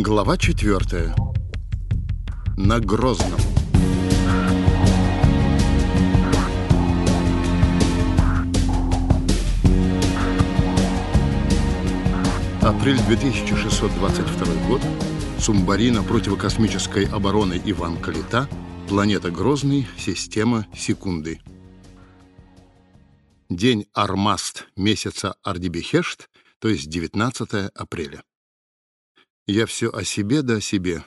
Глава четвертая. На Грозном. Апрель 2622 год. Сумбарина противокосмической обороны Иван Калита. Планета Грозный. Система секунды. День Армаст месяца Ардибихешт, то есть 19 апреля. Я все о себе да о себе.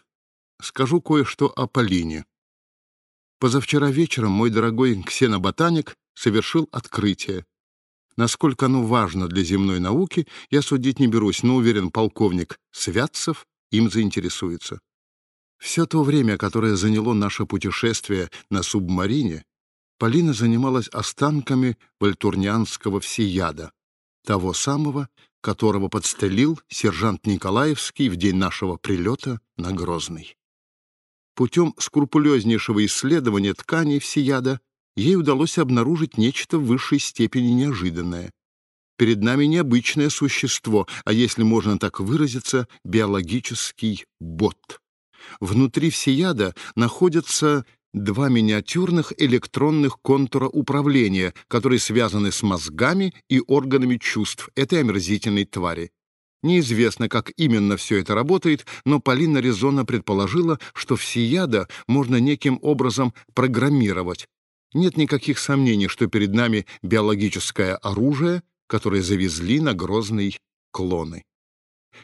Скажу кое-что о Полине. Позавчера вечером мой дорогой ксеноботаник совершил открытие. Насколько оно важно для земной науки, я судить не берусь, но уверен, полковник Святцев им заинтересуется. Все то время, которое заняло наше путешествие на субмарине, Полина занималась останками вальтурнианского всеяда, того самого, которого подстрелил сержант Николаевский в день нашего прилета на Грозный. Путем скрупулезнейшего исследования тканей всеяда ей удалось обнаружить нечто в высшей степени неожиданное. Перед нами необычное существо, а если можно так выразиться, биологический бот. Внутри всеяда находятся два миниатюрных электронных контура управления, которые связаны с мозгами и органами чувств этой омерзительной твари. Неизвестно, как именно все это работает, но Полина резонно предположила, что всеяда можно неким образом программировать. Нет никаких сомнений, что перед нами биологическое оружие, которое завезли на грозный клоны.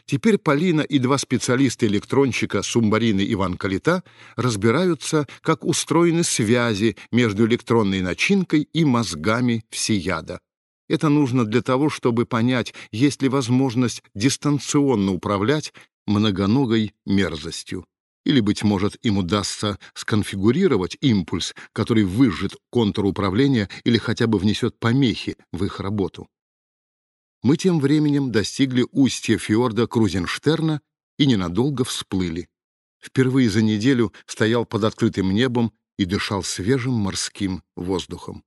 Теперь Полина и два специалиста-электронщика Сумбарины Иван Калита разбираются, как устроены связи между электронной начинкой и мозгами всеяда. Это нужно для того, чтобы понять, есть ли возможность дистанционно управлять многоногой мерзостью. Или, быть может, им удастся сконфигурировать импульс, который выжжет контур управления или хотя бы внесет помехи в их работу. Мы тем временем достигли устья фьорда Крузенштерна и ненадолго всплыли. Впервые за неделю стоял под открытым небом и дышал свежим морским воздухом.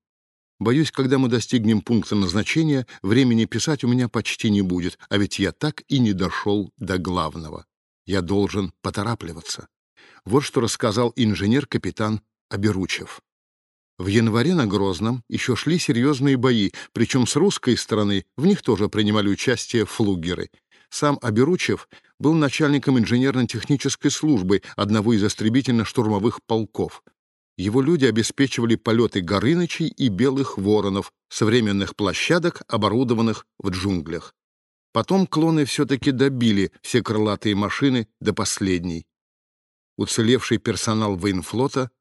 Боюсь, когда мы достигнем пункта назначения, времени писать у меня почти не будет, а ведь я так и не дошел до главного. Я должен поторапливаться. Вот что рассказал инженер-капитан Аберучев. В январе на Грозном еще шли серьезные бои, причем с русской стороны в них тоже принимали участие флугеры. Сам Аберучев был начальником инженерно-технической службы одного из истребительно-штурмовых полков. Его люди обеспечивали полеты Горынычей и Белых Воронов, современных площадок, оборудованных в джунглях. Потом клоны все-таки добили все крылатые машины до последней. Уцелевший персонал военфлота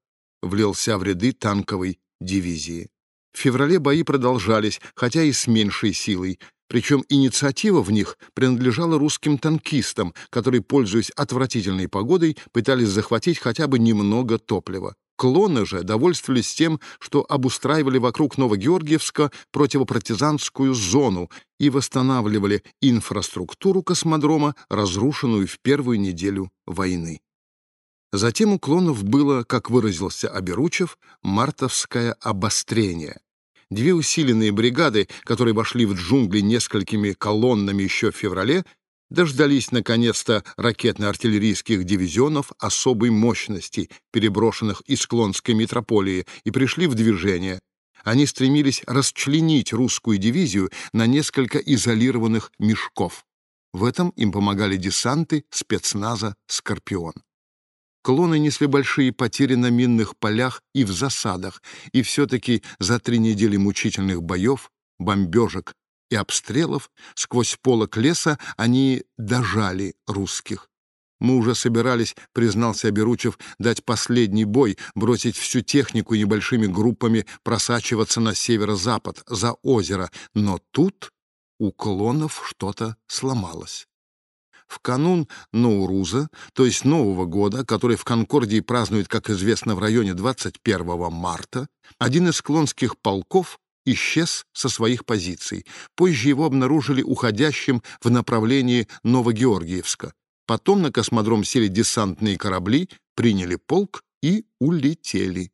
влился в ряды танковой дивизии. В феврале бои продолжались, хотя и с меньшей силой, причем инициатива в них принадлежала русским танкистам, которые, пользуясь отвратительной погодой, пытались захватить хотя бы немного топлива. Клоны же довольствовались тем, что обустраивали вокруг Новогеоргиевска противопартизанскую зону и восстанавливали инфраструктуру космодрома, разрушенную в первую неделю войны. Затем у клонов было, как выразился Аберучев, мартовское обострение. Две усиленные бригады, которые вошли в джунгли несколькими колоннами еще в феврале, дождались, наконец-то, ракетно-артиллерийских дивизионов особой мощности, переброшенных из Клонской метрополии, и пришли в движение. Они стремились расчленить русскую дивизию на несколько изолированных мешков. В этом им помогали десанты спецназа «Скорпион». Клоны несли большие потери на минных полях и в засадах, и все-таки за три недели мучительных боев, бомбежек и обстрелов сквозь полок леса они дожали русских. Мы уже собирались, признался Аберучев, дать последний бой, бросить всю технику небольшими группами, просачиваться на северо-запад, за озеро. Но тут у клонов что-то сломалось. В канун Науруза, то есть Нового года, который в Конкордии празднуют, как известно, в районе 21 марта, один из клонских полков исчез со своих позиций. Позже его обнаружили уходящим в направлении Новогеоргиевска. Потом на космодром сели десантные корабли, приняли полк и улетели.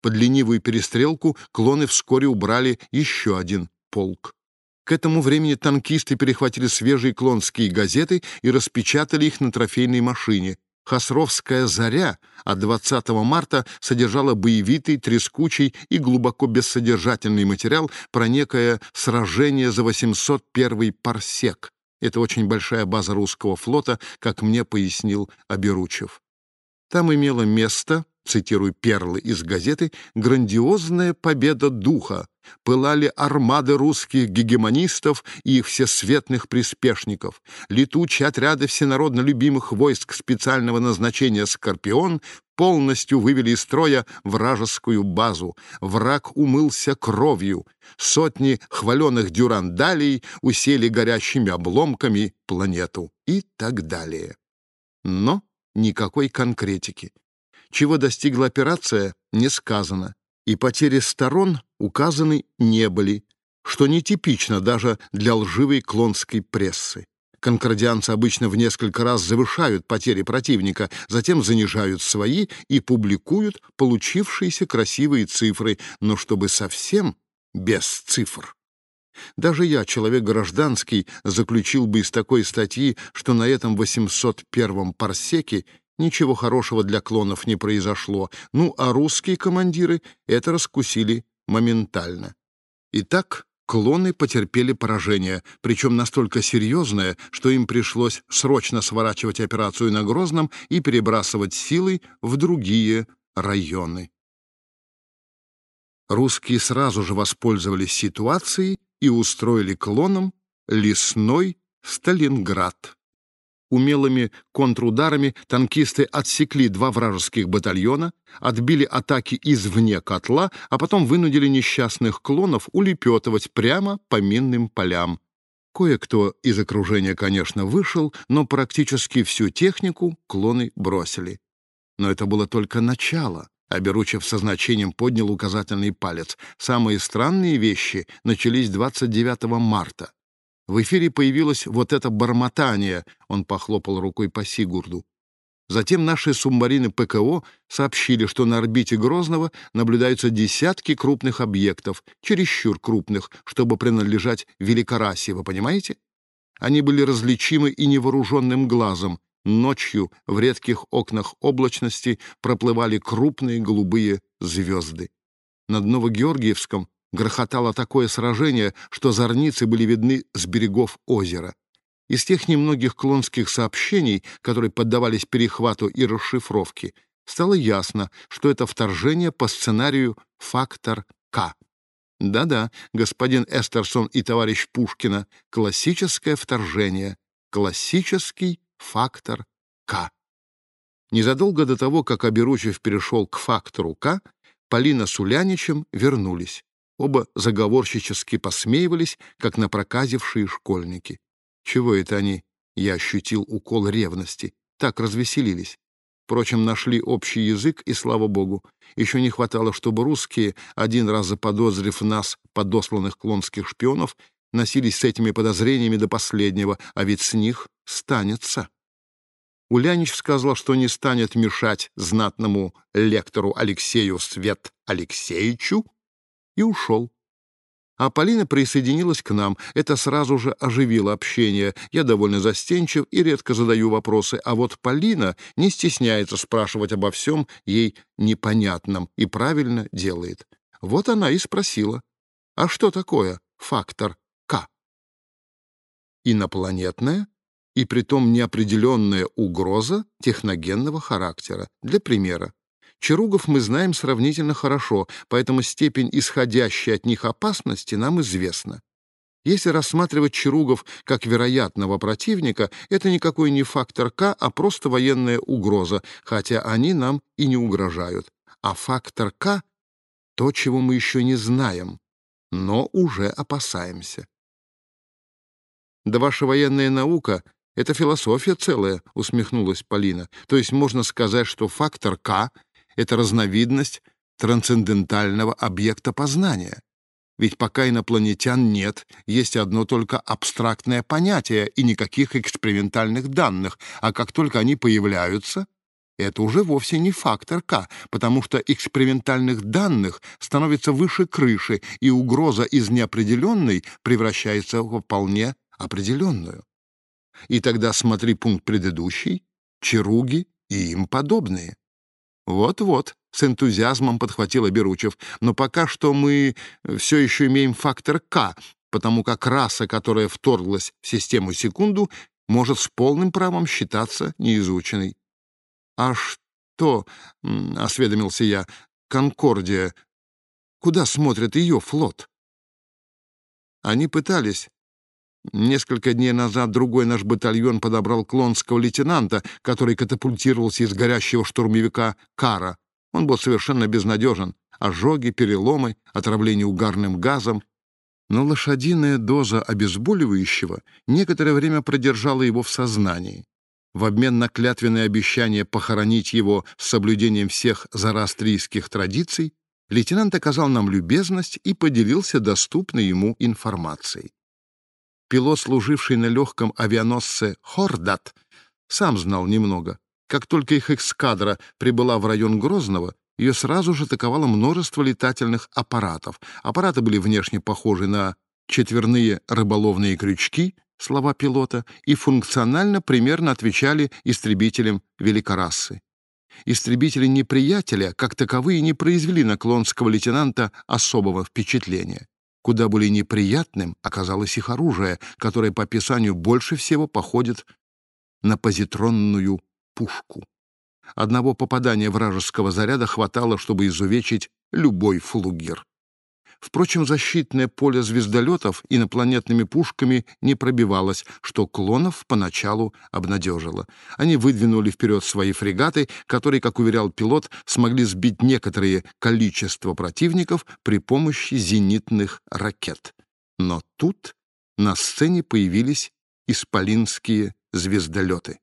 Под ленивую перестрелку клоны вскоре убрали еще один полк. К этому времени танкисты перехватили свежие клонские газеты и распечатали их на трофейной машине. Хасровская «Заря» от 20 марта содержала боевитый, трескучий и глубоко бессодержательный материал про некое сражение за 801 парсек. Это очень большая база русского флота, как мне пояснил Аберучев. Там имело место цитирую перлы из газеты, «грандиозная победа духа, пылали армады русских гегемонистов и их всесветных приспешников, летучие отряды всенародно любимых войск специального назначения «Скорпион» полностью вывели из строя вражескую базу. Враг умылся кровью. Сотни хваленных дюрандалей усели горящими обломками планету и так далее. Но никакой конкретики. Чего достигла операция, не сказано, и потери сторон указаны не были, что нетипично даже для лживой клонской прессы. Конкордианцы обычно в несколько раз завышают потери противника, затем занижают свои и публикуют получившиеся красивые цифры, но чтобы совсем без цифр. Даже я, человек гражданский, заключил бы из такой статьи, что на этом 801-м парсеке Ничего хорошего для клонов не произошло. Ну, а русские командиры это раскусили моментально. Итак, клоны потерпели поражение, причем настолько серьезное, что им пришлось срочно сворачивать операцию на Грозном и перебрасывать силы в другие районы. Русские сразу же воспользовались ситуацией и устроили клонам лесной Сталинград. Умелыми контрударами танкисты отсекли два вражеских батальона, отбили атаки извне котла, а потом вынудили несчастных клонов улепетывать прямо по минным полям. Кое-кто из окружения, конечно, вышел, но практически всю технику клоны бросили. Но это было только начало. А Беручев со значением поднял указательный палец. Самые странные вещи начались 29 марта. В эфире появилось вот это бормотание, он похлопал рукой по Сигурду. Затем наши субмарины ПКО сообщили, что на орбите Грозного наблюдаются десятки крупных объектов, чересчур крупных, чтобы принадлежать Великорасе, вы понимаете? Они были различимы и невооруженным глазом. Ночью в редких окнах облачности проплывали крупные голубые звезды. Над Новогеоргиевском грохотало такое сражение, что зорницы были видны с берегов озера. Из тех немногих клонских сообщений, которые поддавались перехвату и расшифровке, стало ясно, что это вторжение по сценарию «Фактор К». Да-да, господин Эстерсон и товарищ Пушкина, классическое вторжение, классический фактор К. Незадолго до того, как Аберучев перешел к фактору К, Полина с Уляничем вернулись. Оба заговорщически посмеивались, как напроказившие школьники. Чего это они? Я ощутил укол ревности. Так развеселились. Впрочем, нашли общий язык, и слава богу. Еще не хватало, чтобы русские, один раз заподозрив нас, подосланных клонских шпионов, носились с этими подозрениями до последнего, а ведь с них станется. Улянич сказал, что не станет мешать знатному лектору Алексею Свет Алексеевичу и ушел. А Полина присоединилась к нам. Это сразу же оживило общение. Я довольно застенчив и редко задаю вопросы, а вот Полина не стесняется спрашивать обо всем ей непонятном и правильно делает. Вот она и спросила. А что такое фактор К? Инопланетная и притом неопределенная угроза техногенного характера. Для примера, Чаругов мы знаем сравнительно хорошо, поэтому степень исходящей от них опасности нам известна. Если рассматривать Чаругов как вероятного противника, это никакой не фактор К, а просто военная угроза, хотя они нам и не угрожают. А фактор К — то, чего мы еще не знаем, но уже опасаемся. «Да ваша военная наука — это философия целая», — усмехнулась Полина. «То есть можно сказать, что фактор К это разновидность трансцендентального объекта познания. Ведь пока инопланетян нет, есть одно только абстрактное понятие и никаких экспериментальных данных, а как только они появляются, это уже вовсе не фактор К, потому что экспериментальных данных становится выше крыши, и угроза из неопределенной превращается в вполне определенную. И тогда смотри пункт предыдущий, Чаруги и им подобные. Вот-вот, с энтузиазмом подхватила Беручев, но пока что мы все еще имеем фактор К, потому как раса, которая вторглась в систему секунду, может с полным правом считаться неизученной. «А что?» — осведомился я. «Конкордия. Куда смотрит ее флот?» Они пытались. Несколько дней назад другой наш батальон подобрал клонского лейтенанта, который катапультировался из горящего штурмовика Кара. Он был совершенно безнадежен. Ожоги, переломы, отравление угарным газом. Но лошадиная доза обезболивающего некоторое время продержала его в сознании. В обмен на клятвенное обещание похоронить его с соблюдением всех зарастрийских традиций, лейтенант оказал нам любезность и поделился доступной ему информацией. Пилот, служивший на легком авианосце «Хордат», сам знал немного. Как только их эскадра прибыла в район Грозного, ее сразу же атаковало множество летательных аппаратов. Аппараты были внешне похожи на четверные рыболовные крючки, слова пилота, и функционально примерно отвечали истребителям великорасы. Истребители неприятеля, как таковые, не произвели на клонского лейтенанта особого впечатления. Куда более неприятным оказалось их оружие, которое по описанию больше всего походит на позитронную пушку. Одного попадания вражеского заряда хватало, чтобы изувечить любой флугер. Впрочем, защитное поле звездолетов инопланетными пушками не пробивалось, что клонов поначалу обнадежило. Они выдвинули вперед свои фрегаты, которые, как уверял пилот, смогли сбить некоторое количество противников при помощи зенитных ракет. Но тут на сцене появились исполинские звездолеты.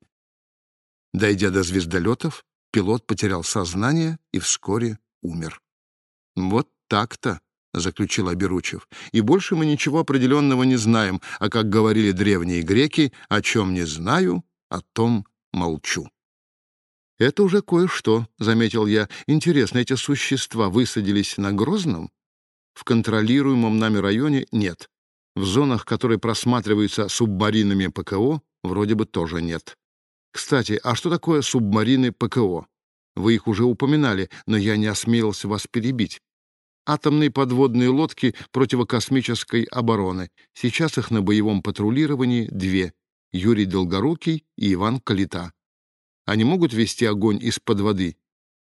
Дойдя до звездолетов, пилот потерял сознание и вскоре умер. Вот так-то. — заключил Аберучев. «И больше мы ничего определенного не знаем, а, как говорили древние греки, о чем не знаю, о том молчу». «Это уже кое-что», — заметил я. «Интересно, эти существа высадились на Грозном?» «В контролируемом нами районе нет. В зонах, которые просматриваются субмаринами ПКО, вроде бы тоже нет. Кстати, а что такое субмарины ПКО? Вы их уже упоминали, но я не осмелился вас перебить атомные подводные лодки противокосмической обороны. Сейчас их на боевом патрулировании две — Юрий Долгорукий и Иван Калита. Они могут вести огонь из-под воды.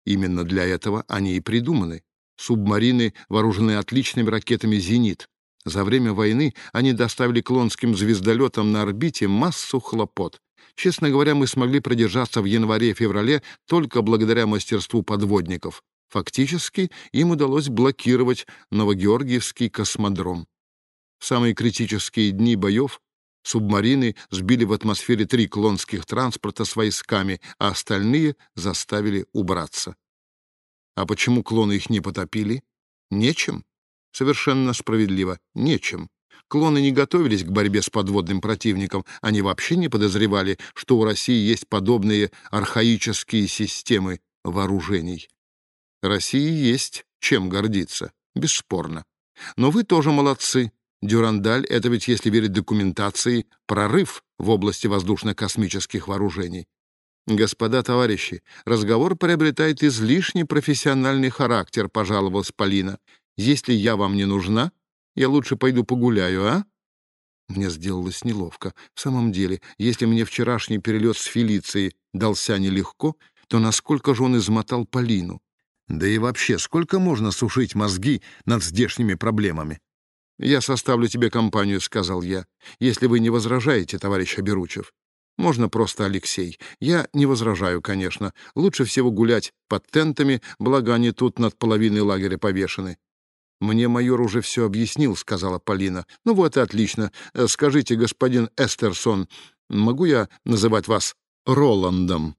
Именно для этого они и придуманы. Субмарины вооружены отличными ракетами «Зенит». За время войны они доставили клонским звездолетам на орбите массу хлопот. Честно говоря, мы смогли продержаться в январе-феврале только благодаря мастерству подводников. Фактически им удалось блокировать Новогеоргиевский космодром. В самые критические дни боев субмарины сбили в атмосфере три клонских транспорта с войсками, а остальные заставили убраться. А почему клоны их не потопили? Нечем. Совершенно справедливо. Нечем. Клоны не готовились к борьбе с подводным противником, они вообще не подозревали, что у России есть подобные архаические системы вооружений. России есть чем гордиться, бесспорно. Но вы тоже молодцы. Дюрандаль — это ведь, если верить документации, прорыв в области воздушно-космических вооружений. «Господа товарищи, разговор приобретает излишне профессиональный характер», — пожаловалась Полина. «Если я вам не нужна, я лучше пойду погуляю, а?» Мне сделалось неловко. В самом деле, если мне вчерашний перелет с Фелицией дался нелегко, то насколько же он измотал Полину? Да и вообще, сколько можно сушить мозги над здешними проблемами? «Я составлю тебе компанию», — сказал я, — «если вы не возражаете, товарищ Аберучев. Можно просто Алексей. Я не возражаю, конечно. Лучше всего гулять под тентами, благо они тут над половиной лагеря повешены». «Мне майор уже все объяснил», — сказала Полина. «Ну вот и отлично. Э, скажите, господин Эстерсон, могу я называть вас Роландом?»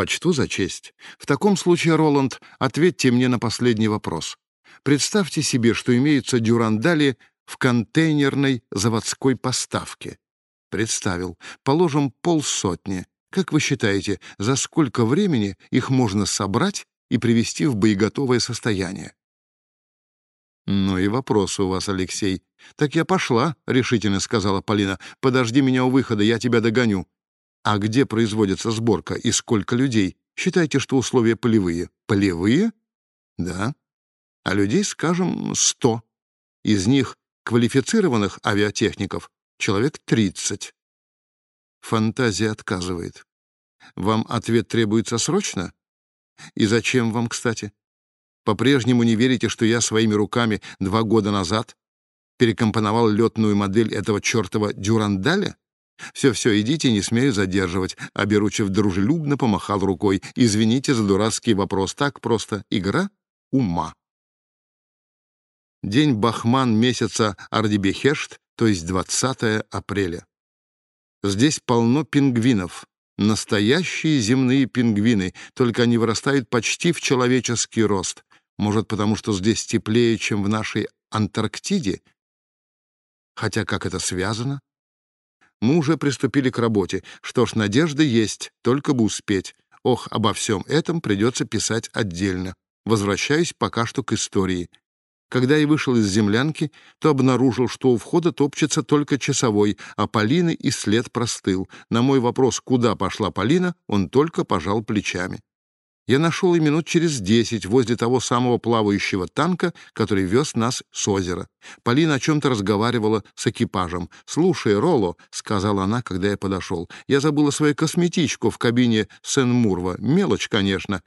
Почту за честь. В таком случае, Роланд, ответьте мне на последний вопрос. Представьте себе, что имеются дюрандали в контейнерной заводской поставке. Представил. Положим, полсотни. Как вы считаете, за сколько времени их можно собрать и привести в боеготовое состояние? «Ну и вопрос у вас, Алексей. Так я пошла», — решительно сказала Полина. «Подожди меня у выхода, я тебя догоню». «А где производится сборка и сколько людей? Считайте, что условия полевые». «Полевые?» «Да. А людей, скажем, сто. Из них квалифицированных авиатехников человек тридцать». Фантазия отказывает. «Вам ответ требуется срочно? И зачем вам, кстати?» По-прежнему не верите, что я своими руками два года назад перекомпоновал летную модель этого чертова дюрандаля? Все-все, идите, не смею задерживать. А Беручев дружелюбно помахал рукой. Извините за дурацкий вопрос. Так просто игра ума. День Бахман месяца Ардебехешт, то есть 20 апреля. Здесь полно пингвинов. Настоящие земные пингвины, только они вырастают почти в человеческий рост. Может, потому что здесь теплее, чем в нашей Антарктиде? Хотя как это связано? Мы уже приступили к работе. Что ж, надежда есть, только бы успеть. Ох, обо всем этом придется писать отдельно. Возвращаюсь пока что к истории. Когда я вышел из землянки, то обнаружил, что у входа топчется только часовой, а Полины и след простыл. На мой вопрос, куда пошла Полина, он только пожал плечами я нашел и минут через десять возле того самого плавающего танка, который вез нас с озера. Полина о чем-то разговаривала с экипажем. «Слушай, Ролло», — сказала она, когда я подошел, — «я забыла свою косметичку в кабине Сен-Мурва. Мелочь, конечно».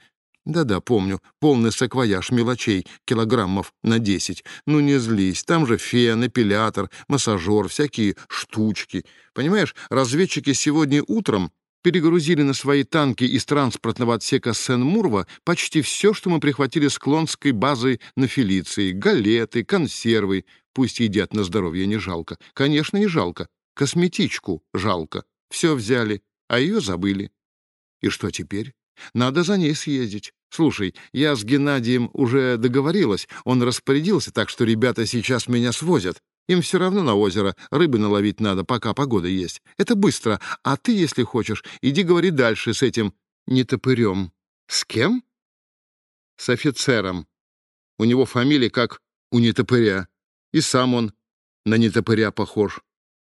«Да-да, помню. Полный саквояж мелочей, килограммов на десять. Ну не злись, там же фен, эпилятор, массажер, всякие штучки. Понимаешь, разведчики сегодня утром перегрузили на свои танки из транспортного отсека Сен-Мурва почти все, что мы прихватили с клонской базы на Фелиции. Галеты, консервы. Пусть едят на здоровье, не жалко. Конечно, не жалко. Косметичку жалко. Все взяли, а ее забыли. И что теперь? Надо за ней съездить. Слушай, я с Геннадием уже договорилась. Он распорядился, так что ребята сейчас меня свозят. Им все равно на озеро рыбы наловить надо, пока погода есть. Это быстро. А ты, если хочешь, иди говори дальше с этим нетопырем. С кем? С офицером. У него фамилия как у нетопыря. И сам он на нетопыря похож.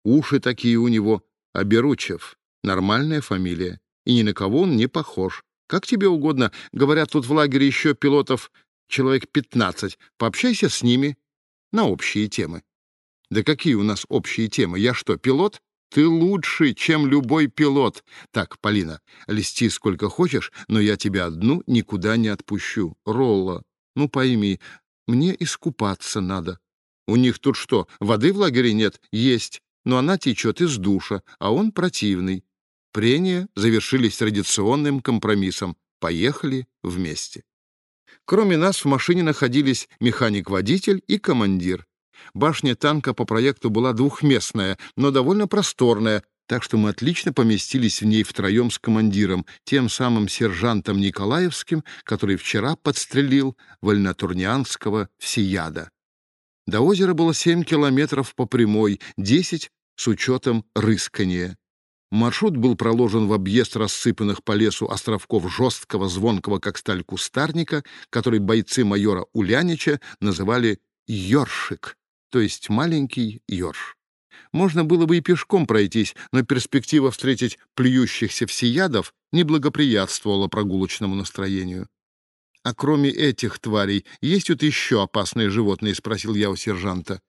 Уши такие у него. А Беручев — нормальная фамилия. И ни на кого он не похож. Как тебе угодно. Говорят, тут в лагере еще пилотов человек пятнадцать. Пообщайся с ними на общие темы. Да какие у нас общие темы? Я что, пилот? Ты лучше, чем любой пилот. Так, Полина, листи сколько хочешь, но я тебя одну никуда не отпущу. Ролла, ну пойми, мне искупаться надо. У них тут что, воды в лагере нет? Есть, но она течет из душа, а он противный. Прения завершились традиционным компромиссом. Поехали вместе. Кроме нас в машине находились механик-водитель и командир. Башня танка по проекту была двухместная, но довольно просторная, так что мы отлично поместились в ней втроем с командиром, тем самым сержантом Николаевским, который вчера подстрелил вольнотурнианского всеяда. До озера было семь километров по прямой, десять с учетом рыскания. Маршрут был проложен в объезд рассыпанных по лесу островков жесткого, звонкого, как сталь кустарника, который бойцы майора Улянича называли «ёршик» то есть маленький ёрш. Можно было бы и пешком пройтись, но перспектива встретить плюющихся всеядов не благоприятствовала прогулочному настроению. «А кроме этих тварей, есть тут еще опасные животные?» — спросил я у сержанта.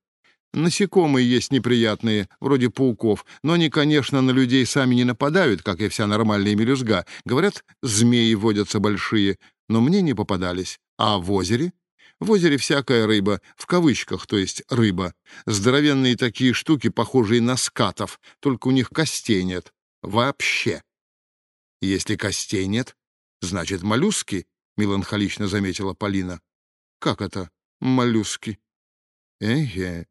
«Насекомые есть неприятные, вроде пауков, но они, конечно, на людей сами не нападают, как и вся нормальная мелюзга. Говорят, змеи водятся большие, но мне не попадались. А в озере в озере всякая рыба, в кавычках, то есть рыба. Здоровенные такие штуки, похожие на скатов, только у них костей нет. Вообще. Если костей нет, значит моллюски, меланхолично заметила Полина. Как это моллюски? Эге.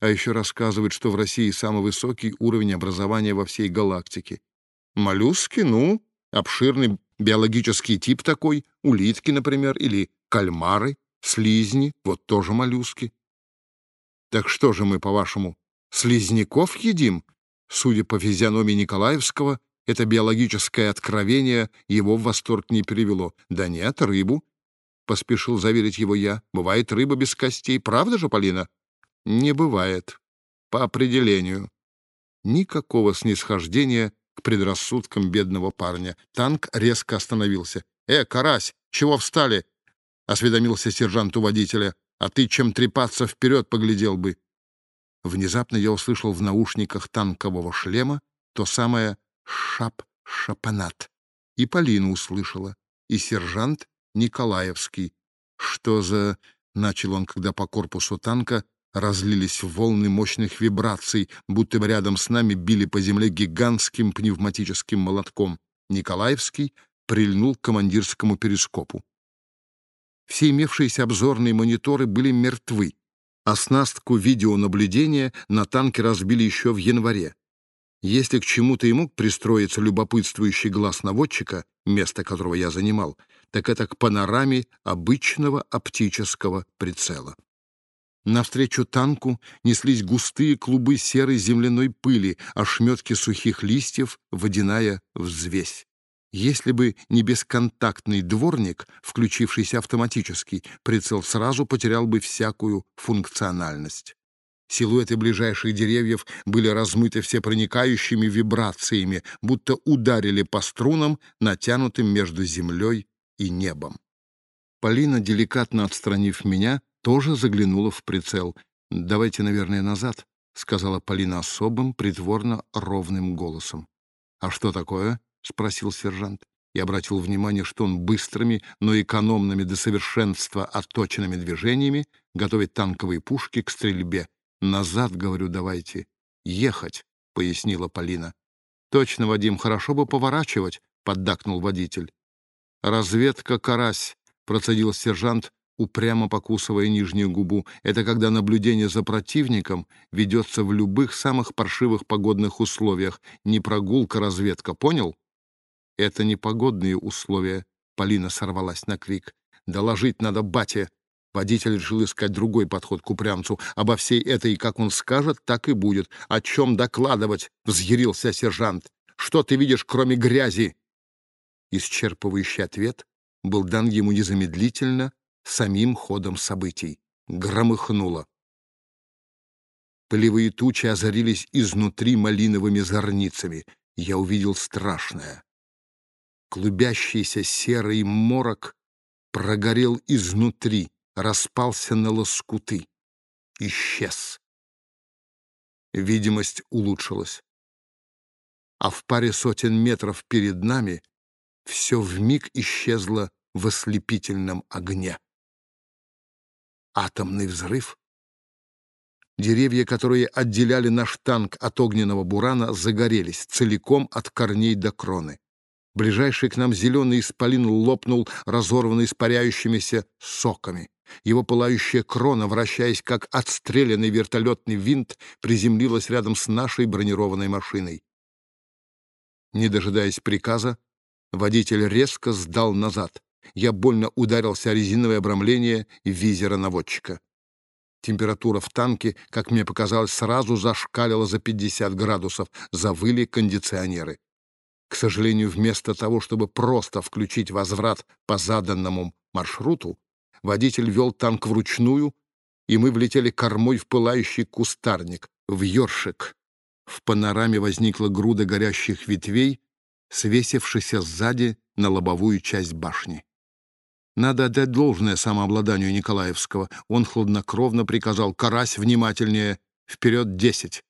А еще рассказывают, что в России самый высокий уровень образования во всей галактике. Моллюски, ну, обширный биологический тип такой, улитки, например, или кальмары. Слизни, вот тоже моллюски. Так что же мы, по-вашему, слизняков едим? Судя по физиономии Николаевского, Это биологическое откровение его в восторг не перевело. «Да нет, рыбу», — поспешил заверить его я. «Бывает рыба без костей. Правда же, Полина?» «Не бывает. По определению». Никакого снисхождения к предрассудкам бедного парня. Танк резко остановился. «Э, карась, чего встали?» — осведомился сержант у водителя. «А ты чем трепаться вперед поглядел бы?» Внезапно я услышал в наушниках танкового шлема то самое «шап-шапанат». И Полина услышала, и сержант Николаевский. «Что за...» — начал он, когда по корпусу танка разлились волны мощных вибраций, будто бы рядом с нами били по земле гигантским пневматическим молотком. Николаевский прильнул к командирскому перископу. Все имевшиеся обзорные мониторы были мертвы. Оснастку видеонаблюдения на танке разбили еще в январе. Если к чему-то и мог пристроиться любопытствующий глаз наводчика, место которого я занимал, так это к панораме обычного оптического прицела. Навстречу танку неслись густые клубы серой земляной пыли, ошметки сухих листьев, водяная взвесь. Если бы не бесконтактный дворник, включившийся автоматически, прицел сразу потерял бы всякую функциональность. Силуэты ближайших деревьев были размыты всепроникающими вибрациями, будто ударили по струнам, натянутым между землей и небом. Полина, деликатно отстранив меня, тоже заглянула в прицел. «Давайте, наверное, назад», — сказала Полина особым, притворно ровным голосом. «А что такое?» — спросил сержант. И обратил внимание, что он быстрыми, но экономными до совершенства отточенными движениями готовит танковые пушки к стрельбе. «Назад, — говорю, — давайте. Ехать», — пояснила Полина. «Точно, Вадим, хорошо бы поворачивать», — поддакнул водитель. «Разведка, карась», — процедил сержант, упрямо покусывая нижнюю губу. Это когда наблюдение за противником ведется в любых самых паршивых погодных условиях. Не прогулка, разведка, понял? Это не погодные условия. Полина сорвалась на крик. Доложить надо бате. Водитель решил искать другой подход к упрямцу. Обо всей этой, как он скажет, так и будет. О чем докладывать? Взъярился сержант. Что ты видишь, кроме грязи? Исчерпывающий ответ был дан ему незамедлительно, самим ходом событий. Громыхнуло. Полевые тучи озарились изнутри малиновыми зорницами. Я увидел страшное. Клубящийся серый морок прогорел изнутри, распался на лоскуты. Исчез. Видимость улучшилась. А в паре сотен метров перед нами все вмиг исчезло в ослепительном огне атомный взрыв. Деревья, которые отделяли наш танк от огненного бурана, загорелись целиком от корней до кроны. Ближайший к нам зеленый исполин лопнул, разорванный испаряющимися соками. Его пылающая крона, вращаясь как отстрелянный вертолетный винт, приземлилась рядом с нашей бронированной машиной. Не дожидаясь приказа, водитель резко сдал назад. Я больно ударился о резиновое обрамление визера наводчика. Температура в танке, как мне показалось, сразу зашкалила за 50 градусов, завыли кондиционеры. К сожалению, вместо того, чтобы просто включить возврат по заданному маршруту, водитель вел танк вручную, и мы влетели кормой в пылающий кустарник, в ёршик. В панораме возникла груда горящих ветвей, свесившихся сзади на лобовую часть башни. Надо отдать должное самообладанию Николаевского. Он хладнокровно приказал «Карась, внимательнее! Вперед десять!»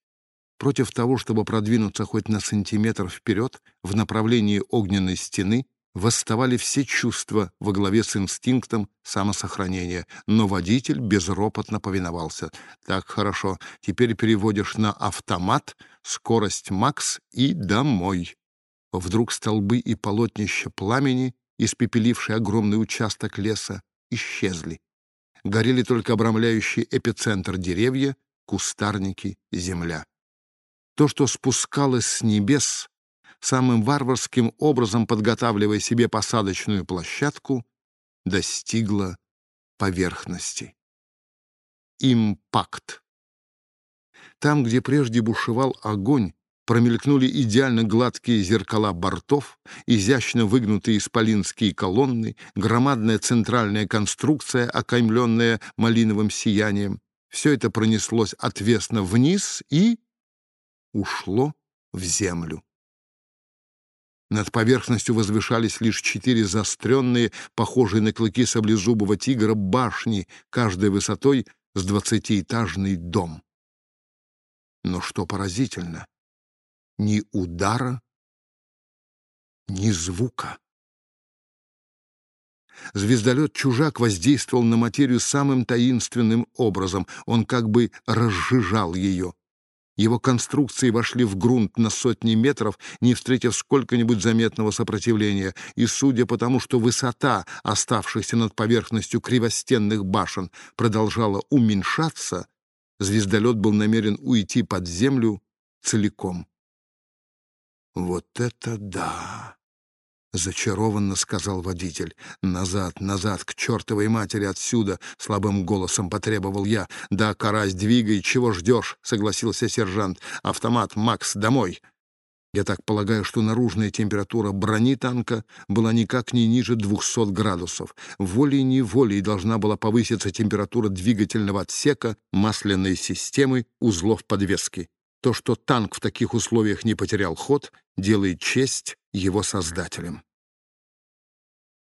Против того, чтобы продвинуться хоть на сантиметр вперед в направлении огненной стены, восставали все чувства во главе с инстинктом самосохранения, но водитель безропотно повиновался. «Так, хорошо, теперь переводишь на автомат, скорость макс и домой». Вдруг столбы и полотнища пламени испепелившие огромный участок леса, исчезли. Горели только обрамляющий эпицентр деревья, кустарники, земля. То, что спускалось с небес, самым варварским образом подготавливая себе посадочную площадку, достигло поверхности. Импакт. Там, где прежде бушевал огонь, промелькнули идеально гладкие зеркала бортов, изящно выгнутые исполинские колонны, громадная центральная конструкция, окаймленная малиновым сиянием. Все это пронеслось отвесно вниз и ушло в землю. Над поверхностью возвышались лишь четыре заостренные, похожие на клыки саблезубого тигра, башни, каждой высотой с двадцатиэтажный дом. Но что поразительно, ни удара, ни звука. Звездолет «Чужак» воздействовал на материю самым таинственным образом. Он как бы разжижал ее. Его конструкции вошли в грунт на сотни метров, не встретив сколько-нибудь заметного сопротивления, и судя по тому, что высота оставшихся над поверхностью кривостенных башен продолжала уменьшаться, звездолет был намерен уйти под землю целиком. «Вот это да!» — зачарованно сказал водитель. «Назад, назад, к чертовой матери отсюда!» — слабым голосом потребовал я. «Да, карась, двигай, чего ждешь?» — согласился сержант. «Автомат, Макс, домой!» Я так полагаю, что наружная температура брони танка была никак не ниже 200 градусов. Волей-неволей должна была повыситься температура двигательного отсека, масляной системы, узлов подвески. То, что танк в таких условиях не потерял ход, делает честь его создателям.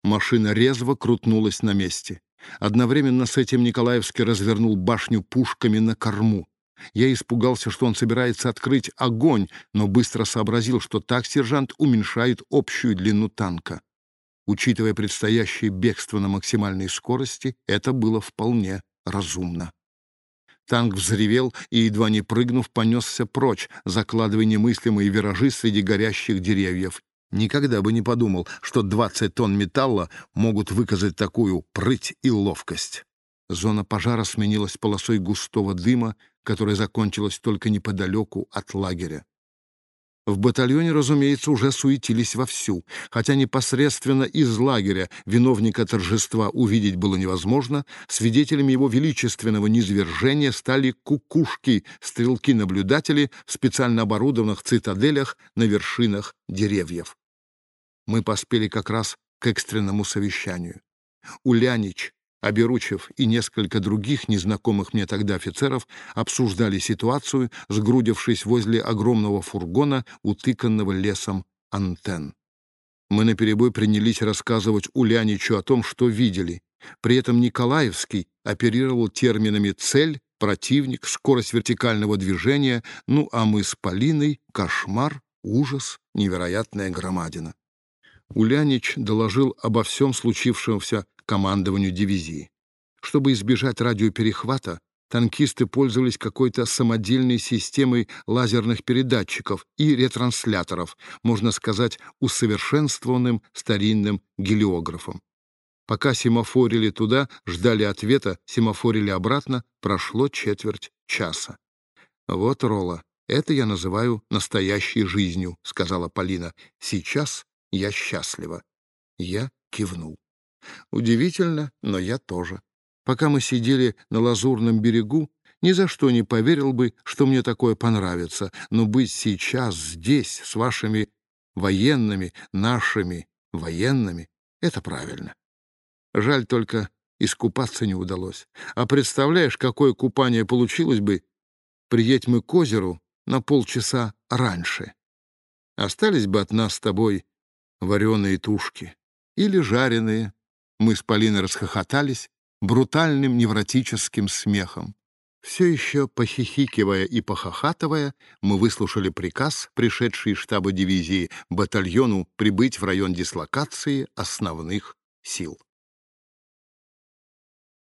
Машина резво крутнулась на месте. Одновременно с этим Николаевский развернул башню пушками на корму. Я испугался, что он собирается открыть огонь, но быстро сообразил, что так сержант уменьшает общую длину танка. Учитывая предстоящее бегство на максимальной скорости, это было вполне разумно. Танк взревел и, едва не прыгнув, понесся прочь, закладывая немыслимые виражи среди горящих деревьев. Никогда бы не подумал, что 20 тонн металла могут выказать такую прыть и ловкость. Зона пожара сменилась полосой густого дыма, которая закончилась только неподалеку от лагеря. В батальоне, разумеется, уже суетились вовсю, хотя непосредственно из лагеря виновника торжества увидеть было невозможно, свидетелями его величественного низвержения стали кукушки, стрелки-наблюдатели в специально оборудованных цитаделях на вершинах деревьев. Мы поспели как раз к экстренному совещанию. Улянич, Аберучев и несколько других незнакомых мне тогда офицеров обсуждали ситуацию, сгрудившись возле огромного фургона, утыканного лесом антенн. Мы наперебой принялись рассказывать Уляничу о том, что видели. При этом Николаевский оперировал терминами «цель», «противник», «скорость вертикального движения», ну а мы с Полиной — «кошмар», «ужас», «невероятная громадина». Улянич доложил обо всем случившемся командованию дивизии. Чтобы избежать радиоперехвата, танкисты пользовались какой-то самодельной системой лазерных передатчиков и ретрансляторов, можно сказать, усовершенствованным старинным гелиографом. Пока семафорили туда, ждали ответа, семафорили обратно, прошло четверть часа. «Вот, Рола, это я называю настоящей жизнью», — сказала Полина. «Сейчас я счастлива». Я кивнул. Удивительно, но я тоже. Пока мы сидели на лазурном берегу, ни за что не поверил бы, что мне такое понравится, но быть сейчас здесь с вашими военными, нашими военными — это правильно. Жаль только, искупаться не удалось. А представляешь, какое купание получилось бы, приедь мы к озеру на полчаса раньше. Остались бы от нас с тобой вареные тушки или жареные, мы с Полиной расхохотались брутальным невротическим смехом. Все еще похихикивая и похохатывая, мы выслушали приказ, пришедший из штаба дивизии, батальону прибыть в район дислокации основных сил.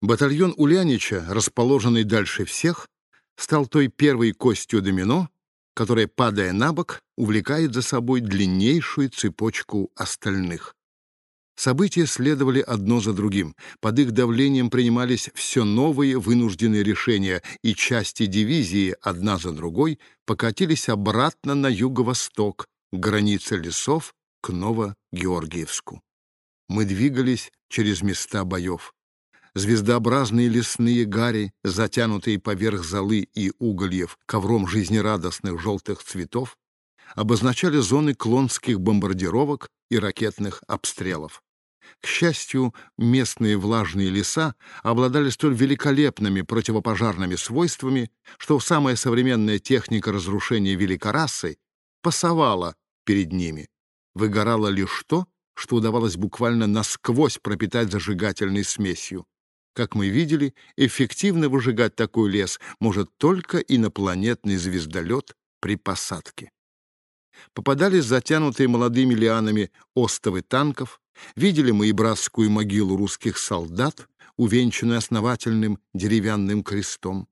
Батальон Ульянича, расположенный дальше всех, стал той первой костью домино, которая, падая на бок, увлекает за собой длиннейшую цепочку остальных. События следовали одно за другим. Под их давлением принимались все новые вынужденные решения, и части дивизии, одна за другой, покатились обратно на юго-восток, к границе лесов, к Ново-Георгиевску. Мы двигались через места боев. Звездообразные лесные гари, затянутые поверх золы и угольев ковром жизнерадостных желтых цветов, обозначали зоны клонских бомбардировок и ракетных обстрелов. К счастью, местные влажные леса обладали столь великолепными противопожарными свойствами, что самая современная техника разрушения великорасы пасовала перед ними. Выгорало лишь то, что удавалось буквально насквозь пропитать зажигательной смесью. Как мы видели, эффективно выжигать такой лес может только инопланетный звездолет при посадке. Попадались затянутые молодыми лианами остовы танков, видели мы и братскую могилу русских солдат, увенчанную основательным деревянным крестом.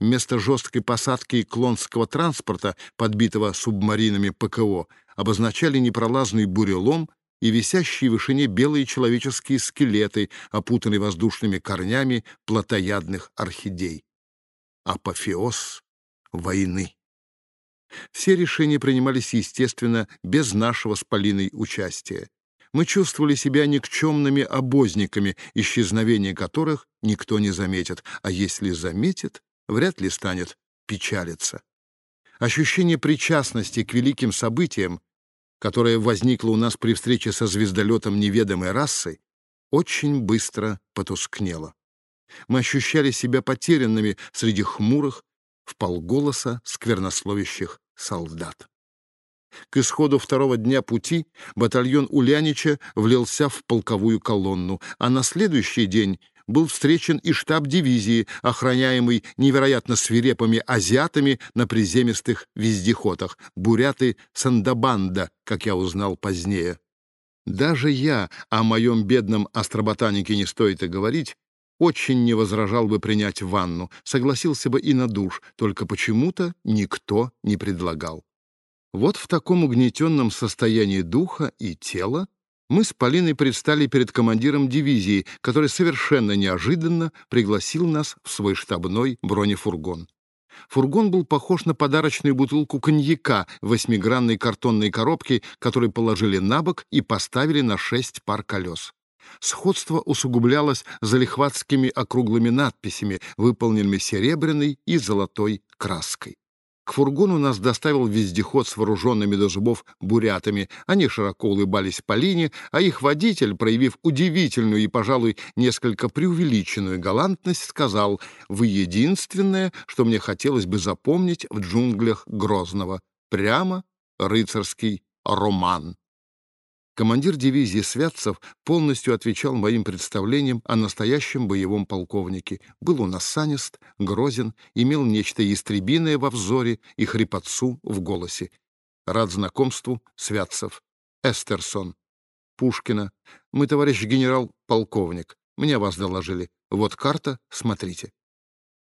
Вместо жесткой посадки клонского транспорта, подбитого субмаринами ПКО, обозначали непролазный бурелом и висящие в вышине белые человеческие скелеты, опутанные воздушными корнями плотоядных орхидей. Апофеоз войны. Все решения принимались, естественно, без нашего с Полиной участия. Мы чувствовали себя никчемными обозниками, исчезновение которых никто не заметит, а если заметит, вряд ли станет печалиться. Ощущение причастности к великим событиям которая возникла у нас при встрече со звездолетом неведомой расы, очень быстро потускнела. Мы ощущали себя потерянными среди хмурых, в полголоса сквернословящих солдат. К исходу второго дня пути батальон Улянича влился в полковую колонну, а на следующий день был встречен и штаб дивизии, охраняемый невероятно свирепыми азиатами на приземистых вездеходах, буряты Сандабанда, как я узнал позднее. Даже я, о моем бедном астроботанике не стоит и говорить, очень не возражал бы принять ванну, согласился бы и на душ, только почему-то никто не предлагал. Вот в таком угнетенном состоянии духа и тела мы с Полиной предстали перед командиром дивизии, который совершенно неожиданно пригласил нас в свой штабной бронефургон. Фургон был похож на подарочную бутылку коньяка в восьмигранной картонной коробке, которую положили на бок и поставили на шесть пар колес. Сходство усугублялось залихватскими округлыми надписями, выполненными серебряной и золотой краской. К фургону нас доставил вездеход с вооруженными до зубов бурятами. Они широко улыбались Полине, а их водитель, проявив удивительную и, пожалуй, несколько преувеличенную галантность, сказал «Вы единственное, что мне хотелось бы запомнить в джунглях Грозного. Прямо рыцарский роман». Командир дивизии Святцев полностью отвечал моим представлениям о настоящем боевом полковнике. Был он осанист, грозен, имел нечто ястребиное во взоре и хрипотцу в голосе. Рад знакомству, Святцев. Эстерсон. Пушкина. Мы, товарищ генерал-полковник. Мне вас доложили. Вот карта, смотрите.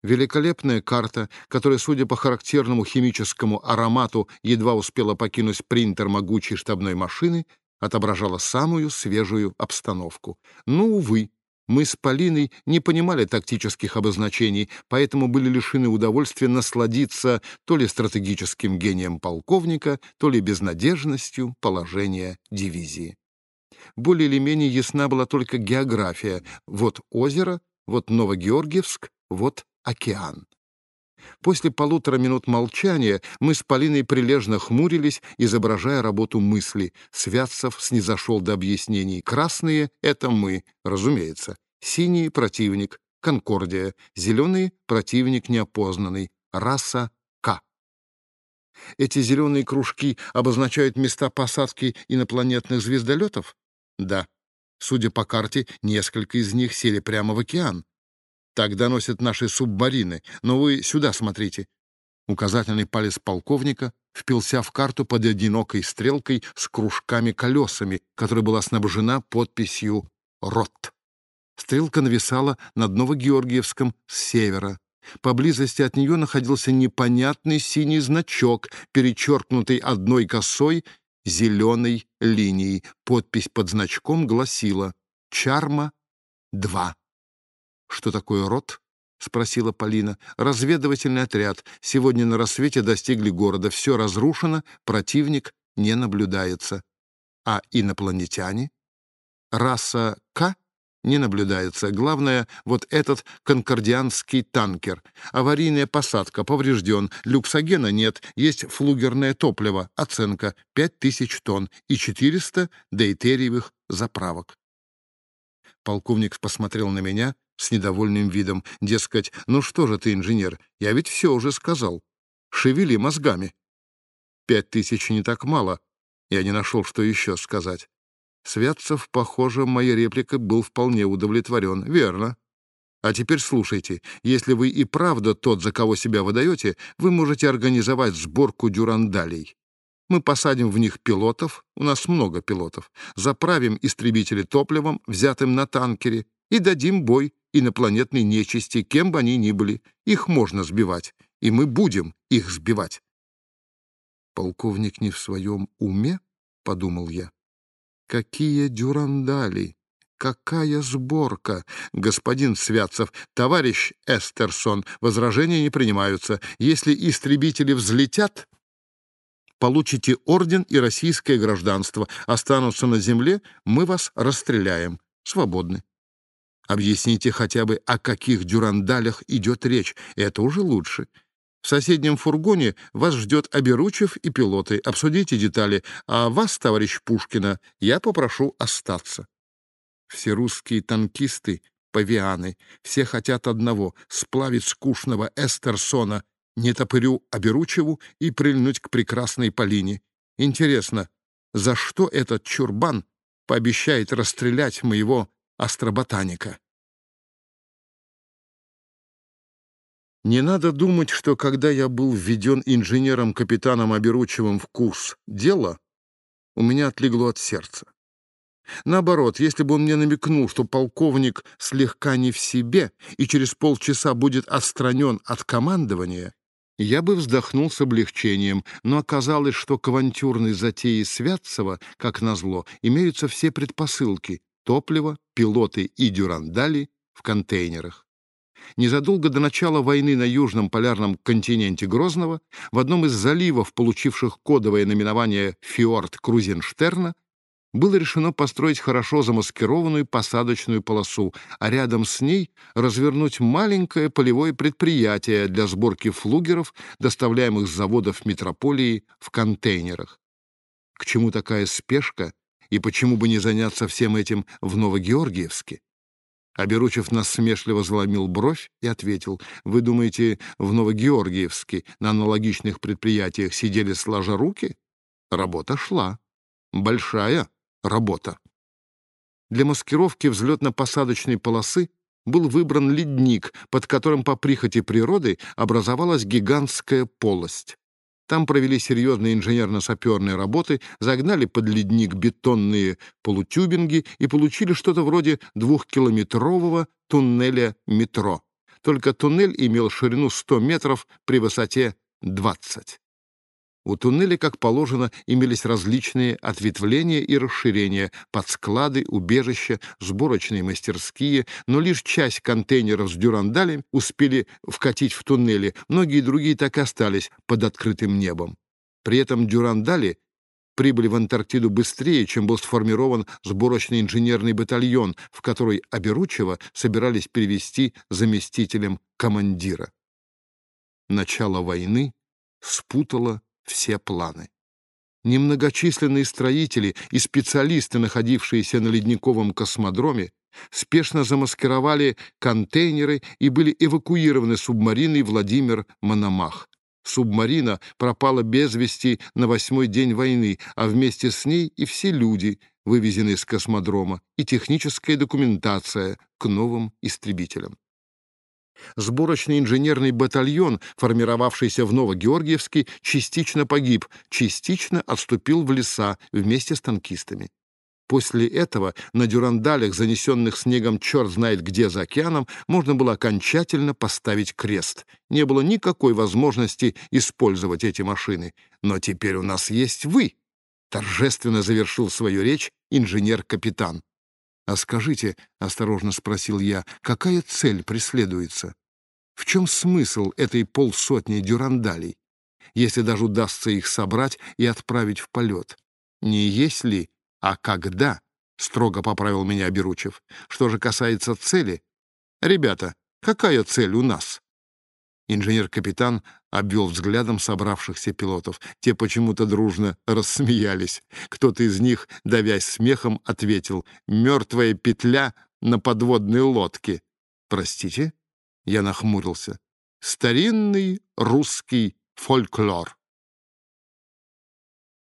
Великолепная карта, которая, судя по характерному химическому аромату, едва успела покинуть принтер могучей штабной машины, отображала самую свежую обстановку. Но, увы, мы с Полиной не понимали тактических обозначений, поэтому были лишены удовольствия насладиться то ли стратегическим гением полковника, то ли безнадежностью положения дивизии. Более или менее ясна была только география. Вот озеро, вот Новогеоргиевск, вот океан. После полутора минут молчания мы с Полиной прилежно хмурились, изображая работу мысли. Святцев снизошел до объяснений. Красные — это мы, разумеется. Синий — противник, Конкордия. Зеленый — противник неопознанный, раса К. Эти зеленые кружки обозначают места посадки инопланетных звездолетов? Да. Судя по карте, несколько из них сели прямо в океан. Так доносят наши субмарины. Но вы сюда смотрите. Указательный палец полковника впился в карту под одинокой стрелкой с кружками-колесами, которая была снабжена подписью «РОТ». Стрелка нависала над Новогеоргиевском с севера. Поблизости от нее находился непонятный синий значок, перечеркнутый одной косой зеленой линией. Подпись под значком гласила «Чарма-2». «Что такое рот?» — спросила Полина. «Разведывательный отряд. Сегодня на рассвете достигли города. Все разрушено, противник не наблюдается. А инопланетяне? Раса К? не наблюдается. Главное, вот этот конкордианский танкер. Аварийная посадка, поврежден, люксогена нет, есть флугерное топливо, оценка 5000 тонн и 400 дейтериевых заправок. Полковник посмотрел на меня с недовольным видом, дескать, ну что же ты, инженер, я ведь все уже сказал. Шевели мозгами. Пять тысяч не так мало. Я не нашел, что еще сказать. Святцев, похоже, моей репликой был вполне удовлетворен. Верно. А теперь слушайте. Если вы и правда тот, за кого себя выдаете, вы можете организовать сборку дюрандалей. Мы посадим в них пилотов, у нас много пилотов, заправим истребители топливом, взятым на танкере, и дадим бой инопланетной нечисти, кем бы они ни были. Их можно сбивать, и мы будем их сбивать. Полковник не в своем уме, — подумал я. Какие дюрандали! Какая сборка! Господин Святцев, товарищ Эстерсон, возражения не принимаются. Если истребители взлетят, получите орден и российское гражданство. Останутся на земле, мы вас расстреляем. Свободны. Объясните хотя бы, о каких дюрандалях идет речь. Это уже лучше. В соседнем фургоне вас ждет Оберучев и пилоты. Обсудите детали. А вас, товарищ Пушкина, я попрошу остаться. Все русские танкисты, павианы, все хотят одного — сплавить скучного Эстерсона, не топырю Оберучеву и прильнуть к прекрасной Полине. Интересно, за что этот чурбан пообещает расстрелять моего астроботаника? Не надо думать, что когда я был введен инженером-капитаном Аберучевым в курс дела, у меня отлегло от сердца. Наоборот, если бы он мне намекнул, что полковник слегка не в себе и через полчаса будет отстранен от командования, я бы вздохнул с облегчением, но оказалось, что к авантюрной затее Святцева, как назло, имеются все предпосылки — топливо, пилоты и дюрандали в контейнерах. Незадолго до начала войны на южном полярном континенте Грозного, в одном из заливов, получивших кодовое наименование «Фиорд Крузенштерна», было решено построить хорошо замаскированную посадочную полосу, а рядом с ней развернуть маленькое полевое предприятие для сборки флугеров, доставляемых с заводов метрополии в контейнерах. К чему такая спешка и почему бы не заняться всем этим в Новогеоргиевске? А Беручев насмешливо заломил бровь и ответил, «Вы думаете, в Новогеоргиевске на аналогичных предприятиях сидели сложа руки? Работа шла. Большая работа». Для маскировки взлетно-посадочной полосы был выбран ледник, под которым по прихоти природы образовалась гигантская полость. Там провели серьезные инженерно-саперные работы, загнали под ледник бетонные полутюбинги и получили что-то вроде двухкилометрового туннеля метро. Только туннель имел ширину 100 метров при высоте 20. У туннеля, как положено, имелись различные ответвления и расширения, подсклады, убежища, сборочные мастерские, но лишь часть контейнеров с дюрандалем успели вкатить в туннели, многие другие так и остались под открытым небом. При этом дюрандали прибыли в Антарктиду быстрее, чем был сформирован сборочный инженерный батальон, в который Аберучева собирались перевести заместителем командира. Начало войны спутало все планы. Немногочисленные строители и специалисты, находившиеся на ледниковом космодроме, спешно замаскировали контейнеры и были эвакуированы субмариной Владимир Мономах. Субмарина пропала без вести на восьмой день войны, а вместе с ней и все люди, вывезенные с космодрома, и техническая документация к новым истребителям. Сборочный инженерный батальон, формировавшийся в Новогеоргиевске, частично погиб, частично отступил в леса вместе с танкистами. После этого на дюрандалях, занесенных снегом черт знает где за океаном, можно было окончательно поставить крест. Не было никакой возможности использовать эти машины. Но теперь у нас есть вы, — торжественно завершил свою речь инженер-капитан. «А скажите, — осторожно спросил я, — какая цель преследуется? В чем смысл этой полсотни дюрандалей, если даже удастся их собрать и отправить в полет? Не есть ли, а когда строго поправил меня Беручев. Что же касается цели... Ребята, какая цель у нас? Инженер-капитан обвел взглядом собравшихся пилотов. Те почему-то дружно рассмеялись. Кто-то из них, давясь смехом, ответил «Мертвая петля на подводной лодке». «Простите?» — я нахмурился. «Старинный русский фольклор».